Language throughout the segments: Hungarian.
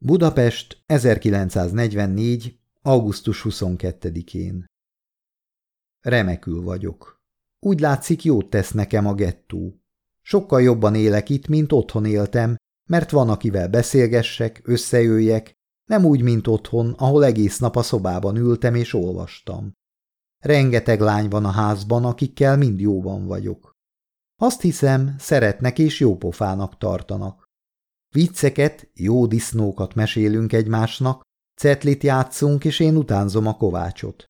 Budapest 1944. augusztus 22-én Remekül vagyok. Úgy látszik, jót tesz nekem a gettó. Sokkal jobban élek itt, mint otthon éltem, mert van, akivel beszélgessek, összejöjjek, nem úgy, mint otthon, ahol egész nap a szobában ültem és olvastam. Rengeteg lány van a házban, akikkel mind jóban vagyok. Azt hiszem, szeretnek és jópofának tartanak. Vicceket, jó disznókat mesélünk egymásnak, cetlit játszunk, és én utánzom a kovácsot.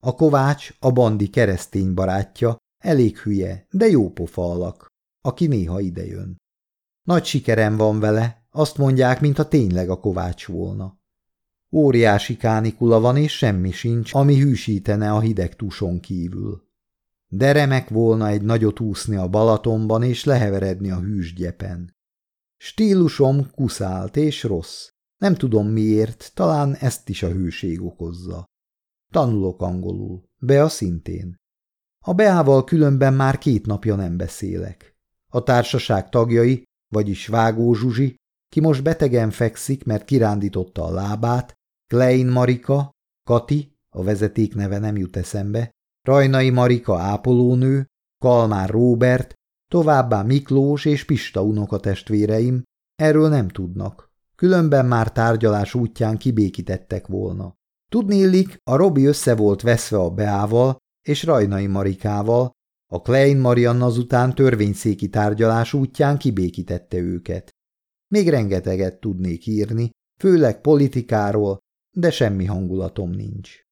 A kovács a bandi keresztény barátja, elég hülye, de jó pofa alak, aki néha idejön. Nagy sikerem van vele, azt mondják, mintha tényleg a kovács volna. Óriási kánikula van, és semmi sincs, ami hűsítene a hideg túson kívül. De remek volna egy nagyot úszni a Balatonban, és leheveredni a hűsgyepen. Stílusom kuszált és rossz. Nem tudom miért, talán ezt is a hőség okozza. Tanulok angolul, Bea szintén. A Beával különben már két napja nem beszélek. A társaság tagjai, vagyis Vágó Zsuzsi, ki most betegen fekszik, mert kirándította a lábát, Klein Marika, Kati, a vezeték neve nem jut eszembe, Rajnai Marika ápolónő, Kalmár Róbert, Továbbá Miklós és Pista unokatestvéreim erről nem tudnak. Különben már tárgyalás útján kibékítettek volna. Tudni illik, a Robi össze volt veszve a Beával és Rajnai Marikával, a Klein Marianna azután törvényszéki tárgyalás útján kibékítette őket. Még rengeteget tudnék írni, főleg politikáról, de semmi hangulatom nincs.